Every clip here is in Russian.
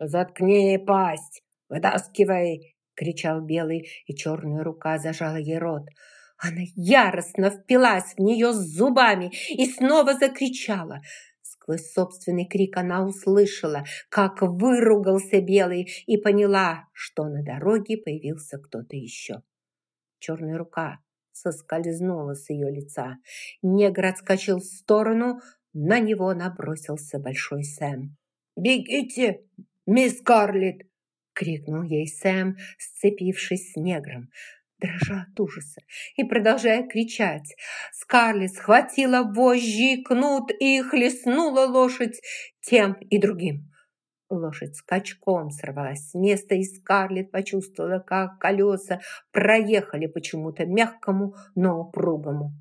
«Заткни пасть! Вытаскивай!» – кричал Белый, и черная рука зажала ей рот. Она яростно впилась в нее зубами и снова закричала. Сквозь собственный крик она услышала, как выругался Белый и поняла, что на дороге появился кто-то еще. Черная рука соскользнула с ее лица. Негр отскочил в сторону, на него набросился большой Сэм. «Бегите, мисс Карлетт!» — крикнул ей Сэм, сцепившись с негром. Дрожа от ужаса и продолжая кричать, Скарлетт схватила вожжи и кнут и хлестнула лошадь тем и другим. Лошадь скачком сорвалась с места, и Скарлетт почувствовала, как колеса проехали почему-то мягкому, но упругому.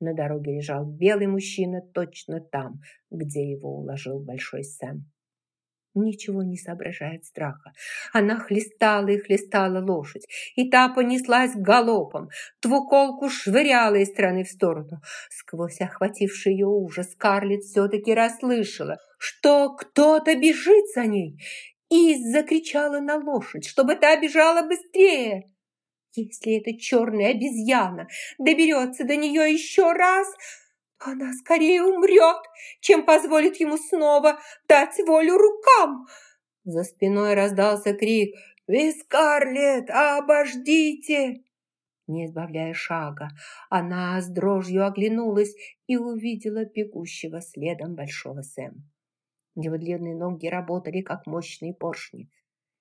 На дороге лежал белый мужчина точно там, где его уложил Большой Сэм. Ничего не соображает страха. Она хлестала и хлестала лошадь, и та понеслась галопом. Двуколку швыряла из стороны в сторону. Сквозь охвативший ее ужас Карлетт все-таки расслышала, что кто-то бежит за ней, и закричала на лошадь, чтобы та бежала быстрее. Если эта черная обезьяна доберется до нее еще раз, она скорее умрет, чем позволит ему снова дать волю рукам. За спиной раздался крик «Ви, Скарлетт, обождите!» Не избавляя шага, она с дрожью оглянулась и увидела бегущего следом большого Сэма. Его длинные ноги работали, как мощные поршни.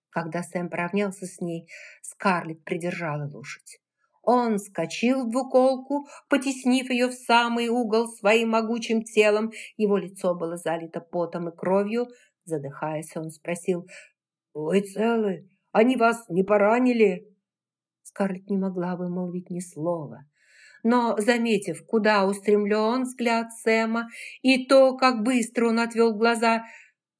Когда Сэм поравнялся с ней, Скарлетт придержала лошадь. Он скочил в двуколку, потеснив ее в самый угол своим могучим телом. Его лицо было залито потом и кровью. Задыхаясь, он спросил, «Вы целы? Они вас не поранили?» Скарлетт не могла вымолвить ни слова. Но, заметив, куда устремлен взгляд Сэма и то, как быстро он отвел глаза,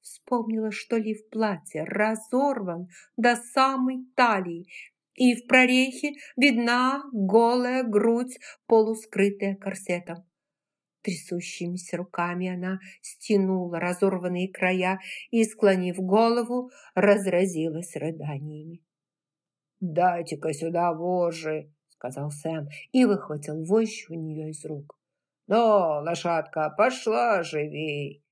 вспомнила, что лиф платья разорван до самой талии, и в прорехе видна голая грудь, полускрытая корсетом. Трясущимися руками она стянула разорванные края и, склонив голову, разразилась рыданиями. «Дайте-ка сюда вожжи!» — сказал Сэм и выхватил вожжи у нее из рук. «Ну, лошадка, пошла живей!»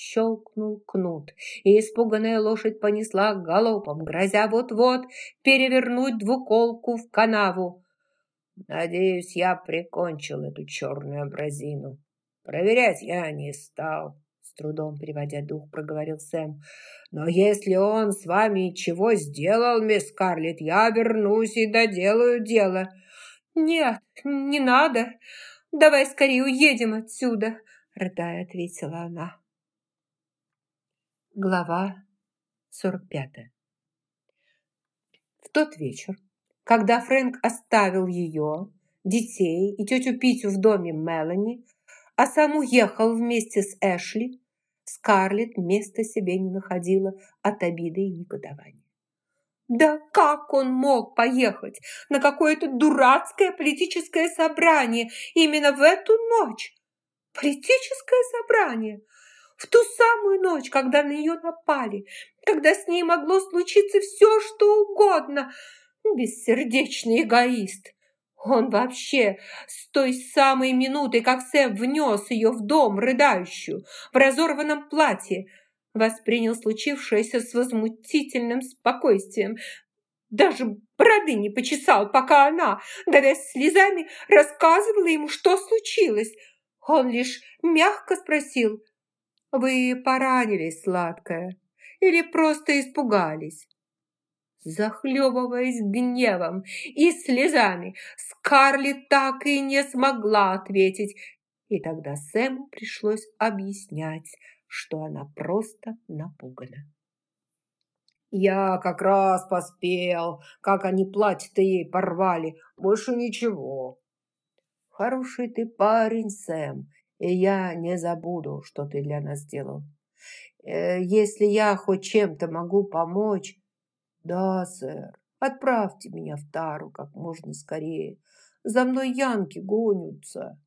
Щелкнул кнут, и испуганная лошадь понесла галопом, грозя вот-вот перевернуть двуколку в канаву. Надеюсь, я прикончил эту черную абразину. Проверять я не стал, с трудом переводя дух, проговорил Сэм. Но если он с вами чего сделал, мисс Карлетт, я вернусь и доделаю дело. Нет, не надо. Давай скорее уедем отсюда, рыдая, ответила она. Глава 45 В тот вечер, когда Фрэнк оставил ее, детей и тетю Питю в доме Мелани, а сам уехал вместе с Эшли, Скарлетт места себе не находила от обиды и негодования. Да как он мог поехать на какое-то дурацкое политическое собрание именно в эту ночь? Политическое собрание – в ту самую ночь, когда на нее напали, когда с ней могло случиться все, что угодно. Бессердечный эгоист. Он вообще с той самой минуты, как Сэм внес ее в дом, рыдающую, в разорванном платье, воспринял случившееся с возмутительным спокойствием. Даже бороды не почесал, пока она, давясь слезами, рассказывала ему, что случилось. Он лишь мягко спросил, вы поранились, сладкая, или просто испугались? Захлебываясь гневом и слезами, Скарлетт так и не смогла ответить, и тогда Сэму пришлось объяснять, что она просто напугана. «Я как раз поспел, как они платье-то ей порвали, больше ничего». «Хороший ты парень, Сэм, и я не забуду, что ты для нас сделал. Э, если я хоть чем-то могу помочь... Да, сэр, отправьте меня в Тару как можно скорее. За мной янки гонятся.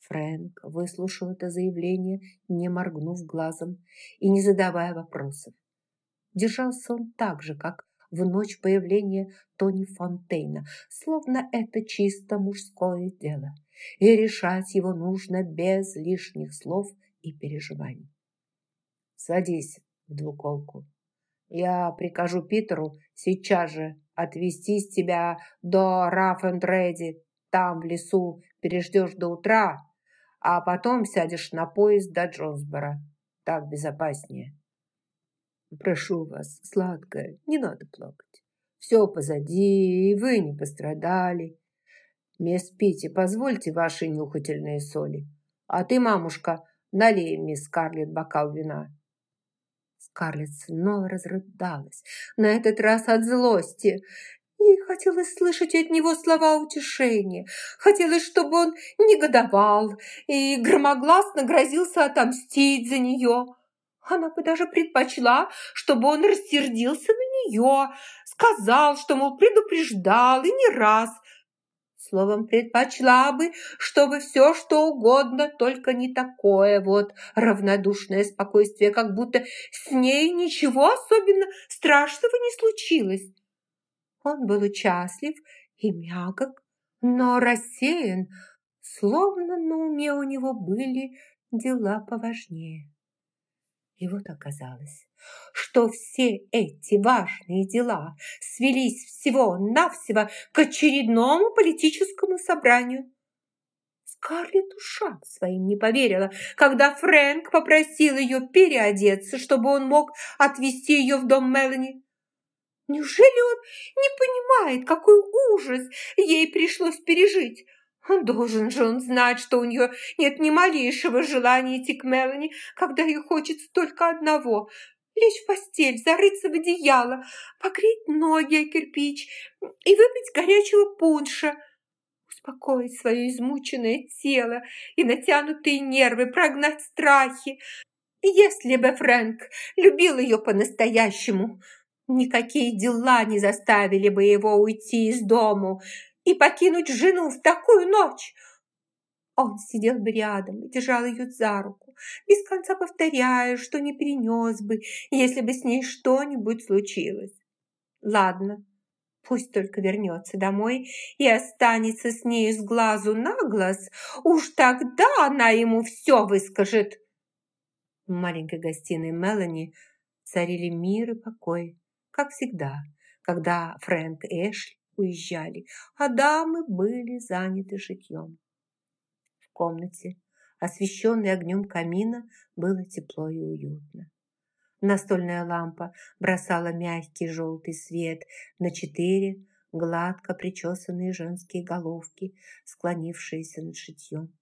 Фрэнк выслушал это заявление, не моргнув глазом и не задавая вопросов. Держался он так же, как в ночь появления Тони Фонтейна, словно это чисто мужское дело, и решать его нужно без лишних слов и переживаний. «Садись в двуколку. Я прикажу Питеру сейчас же отвезти тебя до Раф энд Реди. Там, в лесу, переждешь до утра, а потом сядешь на поезд до Джонсбора. Так безопаснее». Прошу вас, сладкая, не надо плакать. Все позади, и вы не пострадали. Мисс Питти, позвольте ваши нюхательные соли. А ты, мамушка, налей мисс Скарлетт бокал вина. Скарлетт снова разрыдалась, на этот раз от злости. Ей хотелось слышать от него слова утешения. Хотелось, чтобы он негодовал и громогласно грозился отомстить за нее. Она бы даже предпочла, чтобы он рассердился на нее, сказал, что, мол, предупреждал и не раз. Словом, предпочла бы, чтобы все, что угодно, только не такое вот равнодушное спокойствие, как будто с ней ничего особенно страшного не случилось. Он был участлив и мягок, но рассеян, словно на уме у него были дела поважнее. И вот оказалось, что все эти важные дела свелись всего-навсего к очередному политическому собранию. Скарлетт ушам своим не поверила, когда Фрэнк попросил ее переодеться, чтобы он мог отвезти ее в дом Мелани. Неужели он не понимает, какой ужас ей пришлось пережить? Должен же он знать, что у нее нет ни малейшего желания идти к Мелани, когда ей хочется только одного – лечь в постель, зарыться в одеяло, погреть ноги о кирпич и выпить горячего пунша, успокоить свое измученное тело и натянутые нервы, прогнать страхи. Если бы Фрэнк любил ее по-настоящему, никакие дела не заставили бы его уйти из дому – и покинуть жену в такую ночь. Он сидел бы рядом и держал ее за руку, без конца повторяя, что не перенес бы, если бы с ней что-нибудь случилось. Ладно, пусть только вернется домой и останется с ней с глазу на глаз, уж тогда она ему все выскажет. В маленькой гостиной Мелани царили мир и покой, как всегда, когда Фрэнк Эшли уезжали, а дамы были заняты шитьем. В комнате, освещенной огнем камина, было тепло и уютно. Настольная лампа бросала мягкий желтый свет на четыре гладко причесанные женские головки, склонившиеся над шитьем.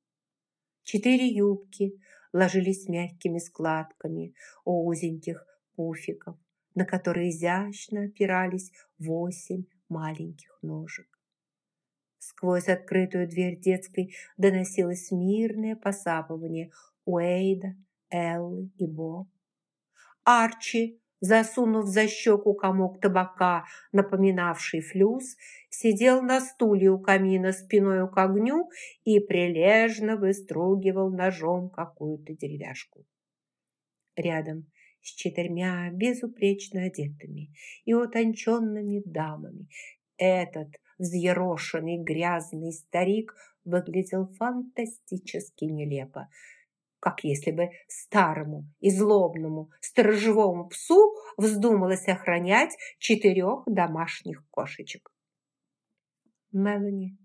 Четыре юбки ложились мягкими складками у узеньких пуфиков, на которые изящно опирались восемь маленьких ножек. Сквозь открытую дверь детской доносилось мирное посапывание Уэйда, Эллы и Бо. Арчи, засунув за щеку комок табака, напоминавший флюс, сидел на стуле у камина спиной к огню и прилежно выстругивал ножом какую-то деревяшку. Рядом с четырьмя безупречно одетыми и утонченными дамами. Этот взъерошенный грязный старик выглядел фантастически нелепо, как если бы старому и злобному сторожевому псу вздумалось охранять четырех домашних кошечек. Мелани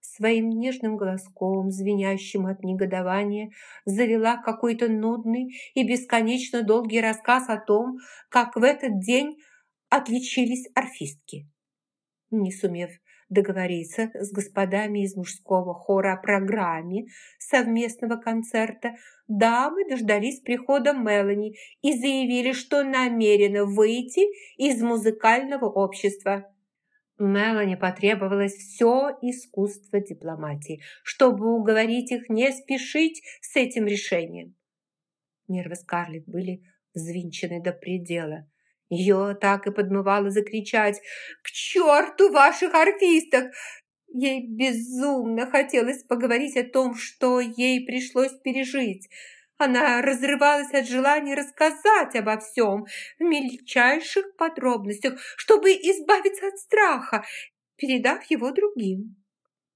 своим нежным голоском, звенящим от негодования, завела какой-то нудный и бесконечно долгий рассказ о том, как в этот день отличились орфистки. Не сумев договориться с господами из мужского хора о программе совместного концерта, дамы дождались прихода Мелани и заявили, что намерены выйти из музыкального общества. Мелани потребовалось все искусство дипломатии, чтобы уговорить их не спешить с этим решением. Нервы Скарлетт были взвинчены до предела. Ее так и подмывало закричать «К черту ваших арфисток!» Ей безумно хотелось поговорить о том, что ей пришлось пережить. Она разрывалась от желания рассказать обо всем в мельчайших подробностях, чтобы избавиться от страха, передав его другим.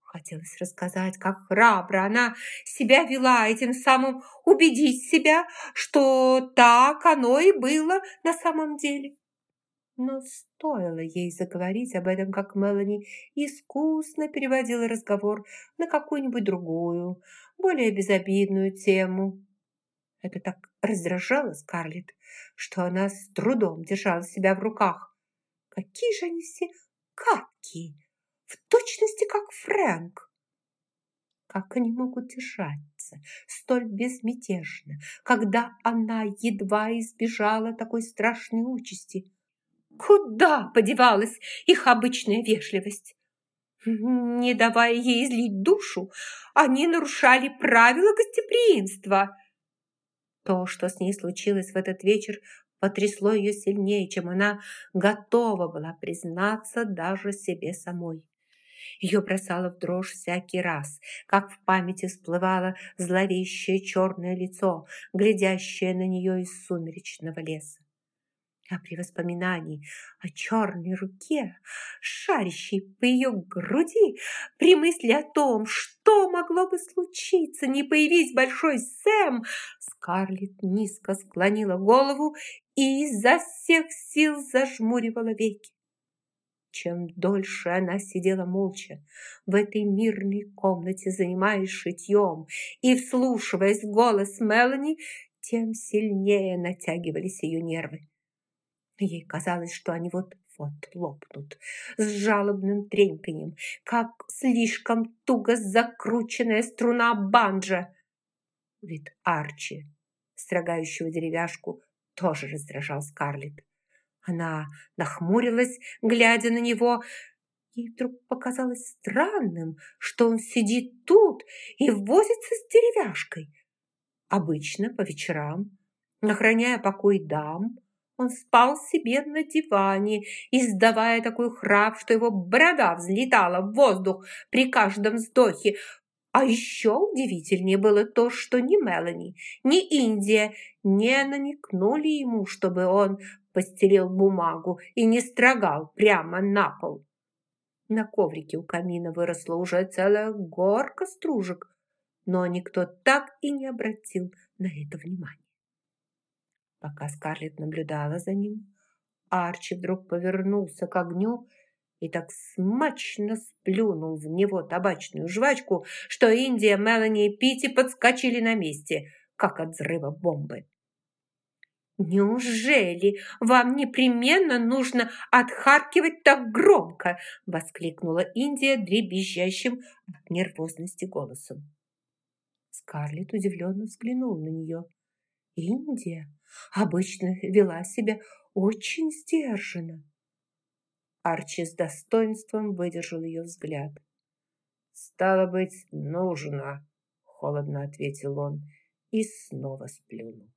Хотелось рассказать, как храбро она себя вела, и тем самым убедить себя, что так оно и было на самом деле. Но стоило ей заговорить об этом, как Мелани искусно переводила разговор на какую-нибудь другую, более безобидную тему. Это так раздражало Скарлетт, что она с трудом держала себя в руках. Какие же они все гадкие! в точности как Фрэнк. Как они могут держаться столь безмятежно, когда она едва избежала такой страшной участи? Куда подевалась их обычная вежливость? Не давая ей излить душу, они нарушали правила гостеприимства. То, что с ней случилось в этот вечер, потрясло ее сильнее, чем она готова была признаться даже себе самой. Ее бросало в дрожь всякий раз, как в памяти всплывало зловещее черное лицо, глядящее на нее из сумеречного леса. А при воспоминании о черной руке, шарящей по ее груди, при мысли о том, что могло бы случиться, не появись большой Сэм, Скарлетт низко склонила голову и изо всех сил зажмуривала веки. Чем дольше она сидела молча в этой мирной комнате, занимаясь шитьем и вслушиваясь в голос Мелани, тем сильнее натягивались ее нервы. Ей казалось, что они вот-вот лопнут с жалобным треньканьем, как слишком туго закрученная струна банджа. Вид Арчи, строгающего деревяшку, тоже раздражал Скарлетт. Она нахмурилась, глядя на него. Ей вдруг показалось странным, что он сидит тут и возится с деревяшкой. Обычно по вечерам, охраняя покой дам, он спал себе на диване, издавая такой храп, что его борода взлетала в воздух при каждом вздохе. А еще удивительнее было то, что ни Мелани, ни Индия не намекнули ему, чтобы он постелил бумагу и не строгал прямо на пол. На коврике у камина выросла уже целая горка стружек, но никто так и не обратил на это внимания. Пока Скарлетт наблюдала за ним, Арчи вдруг повернулся к огню и так смачно сплюнул в него табачную жвачку, что Индия, Мелани и Питти подскочили на месте, как от взрыва бомбы. «Неужели вам непременно нужно отхаркивать так громко?» – воскликнула Индия дребезжащим от нервозности голосом. Скарлетт удивленно взглянула на нее. Индия обычно вела себя очень сдержанно. Арчи с достоинством выдержал ее взгляд. «Стало быть, нужно», – холодно ответил он и снова сплюнул.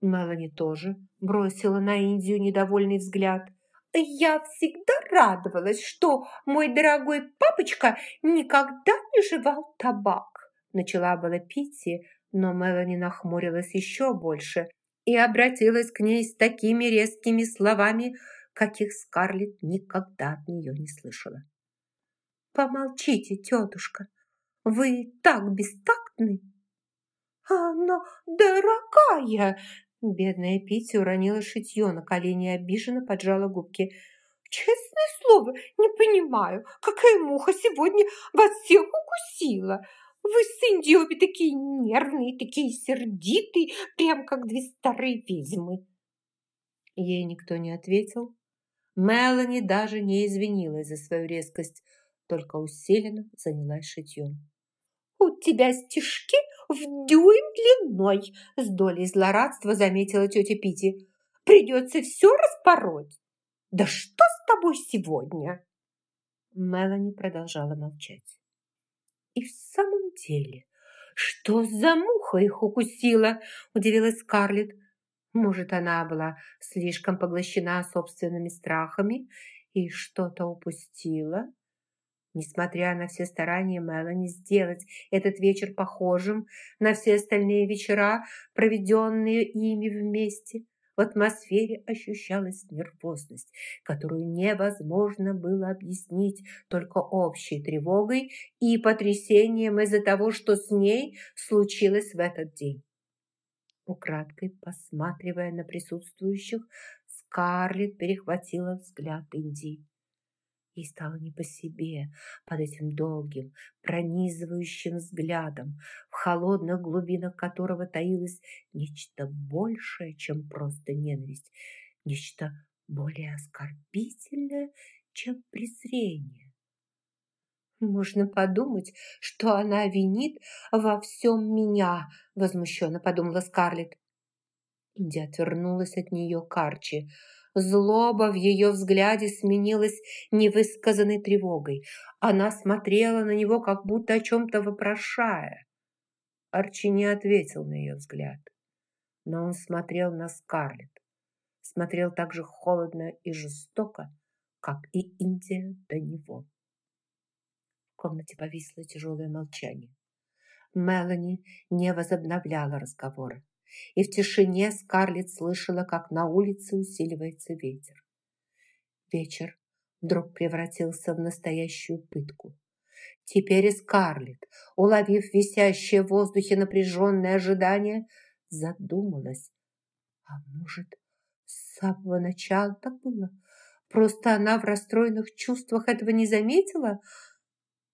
Мелани тоже бросила на Индию недовольный взгляд. «Я всегда радовалась, что мой дорогой папочка никогда не жевал табак», начала была Питти, но Мелани нахмурилась еще больше и обратилась к ней с такими резкими словами, каких Скарлетт никогда от нее не слышала. «Помолчите, тетушка, вы так бестактны!» «А, но, дорогая!» Бедная Питти уронила шитье на колени и обиженно поджала губки. «Честное слово, не понимаю, какая муха сегодня вас всех укусила. Вы с Инди обе такие нервные, такие сердитые, прям как две старые ведьмы». Ей никто не ответил. Мелани даже не извинилась за свою резкость, только усиленно занялась шитьем. «У тебя стишки в дюйм длиной!» С долей злорадства заметила тетя Пити. «Придется все распороть!» «Да что с тобой сегодня?» Мелани продолжала молчать. «И в деле, что за муха их укусила?» – удивилась Скарлетт. Может, она была слишком поглощена собственными страхами и что-то упустила? Несмотря на все старания Мелани сделать этот вечер похожим на все остальные вечера, проведенные ими вместе, в атмосфере ощущалась нервозность, которую невозможно было объяснить только общей тревогой и потрясением из-за того, что с ней случилось в этот день. Украдкой посматривая на присутствующих, Скарлетт перехватила взгляд Инди. Ей стало не по себе под этим долгим, пронизывающим взглядом, в холодных глубинах которого таилось нечто большее, чем просто ненависть, нечто более оскорбительное, чем презрение. «Можно подумать, что она винит во всем меня», возмущенно подумала Скарлетт. Инди отвернулась от нее к Арчи. Злоба в ее взгляде сменилась невысказанной тревогой. Она смотрела на него, как будто о чем-то вопрошая. Арчи не ответил на ее взгляд, но он смотрел на Скарлетт. Смотрел так же холодно и жестоко, как и Индия до него. В комнате повисло тяжелое молчание. Мелани не возобновляла разговора и в тишине Скарлетт слышала, как на улице усиливается ветер. Вечер вдруг превратился в настоящую пытку. Теперь Скарлетт, уловив висящее в воздухе напряженное ожидание, задумалась. А может, с самого начала так было? Просто она в расстроенных чувствах этого не заметила?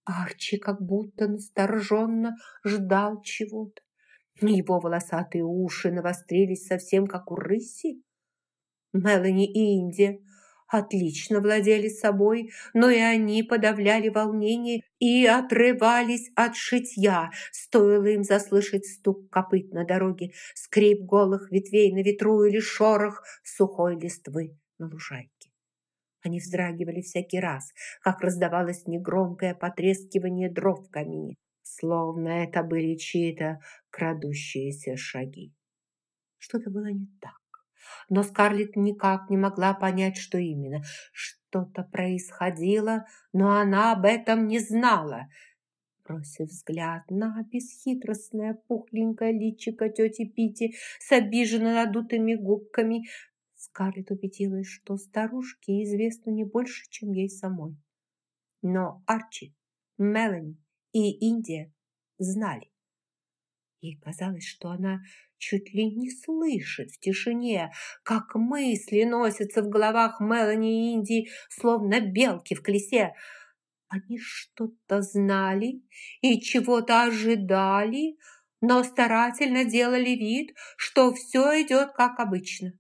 Арчи как будто настороженно ждал чего-то. Его волосатые уши навострились совсем как у рыси. Мелани и Инди отлично владели собой, но и они подавляли волнение и отрывались от шитья, стоило им заслышать стук копыт на дороге, скрип голых ветвей на ветру или шорох сухой листвы на лужайке. Они вздрагивали всякий раз, как раздавалось негромкое потрескивание дров в камине словно это были чьи-то крадущиеся шаги. Что-то было не так, но Скарлетт никак не могла понять, что именно. Что-то происходило, но она об этом не знала. Бросив взгляд на бесхитростное пухленькое личико тети Пити с обиженно надутыми губками, Скарлетт убедилась, что старушке известно не больше, чем ей самой. Но Арчи, Мелани и Индия знали. Ей казалось, что она чуть ли не слышит в тишине, как мысли носятся в головах Мелани и Индии, словно белки в колесе. Они что-то знали и чего-то ожидали, но старательно делали вид, что все идет как обычно.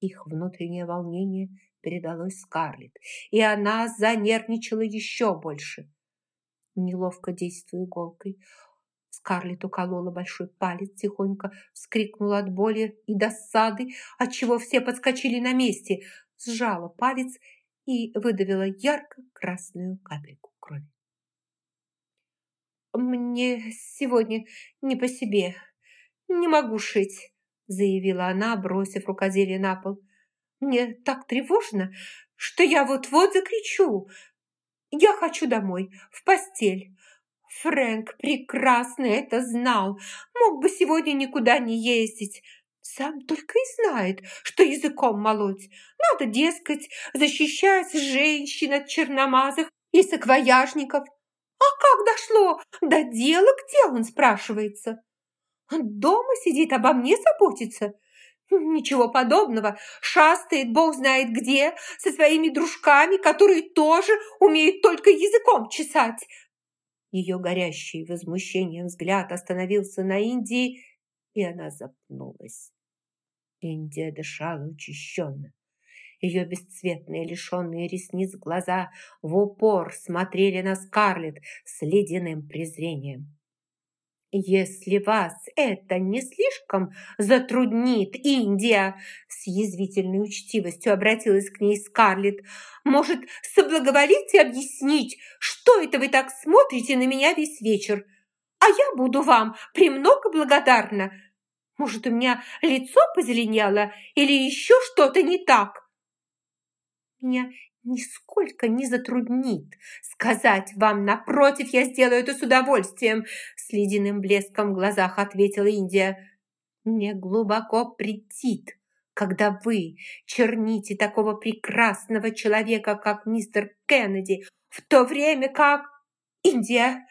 Их внутреннее волнение передалось Скарлетт, и она занервничала еще больше неловко действуя иголкой. Скарлетт уколола большой палец, тихонько вскрикнула от боли и досады, отчего все подскочили на месте, сжала палец и выдавила ярко-красную капельку крови. «Мне сегодня не по себе. Не могу шить», заявила она, бросив рукоделие на пол. «Мне так тревожно, что я вот-вот закричу. Я хочу домой, в постель. Фрэнк прекрасно это знал. Мог бы сегодня никуда не ездить. Сам только и знает, что языком молоть. Надо, дескать, защищать женщин от черномазых и саквояжников. А как дошло до дела, где он спрашивается? Дома сидит, обо мне заботится. Ничего подобного. Шастает бог знает где со своими дружками, которые тоже умеют только языком чесать. Ее горящий возмущением взгляд остановился на Индии, и она запнулась. Индия дышала учащенно. Ее бесцветные, лишенные ресниц глаза в упор смотрели на Скарлетт с ледяным презрением. «Если вас это не слишком затруднит, Индия!» С язвительной учтивостью обратилась к ней Скарлетт. «Может, соблаговолите объяснить, что это вы так смотрите на меня весь вечер? А я буду вам премного благодарна. Может, у меня лицо позеленело или еще что-то не так?» «Меня нисколько не затруднит сказать вам. Напротив, я сделаю это с удовольствием!» С ледяным блеском в глазах ответила Индия. «Мне глубоко претит, когда вы черните такого прекрасного человека, как мистер Кеннеди, в то время как...» «Индия!»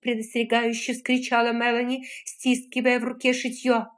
предостерегающе вскричала Мелани, стискивая в руке шитье.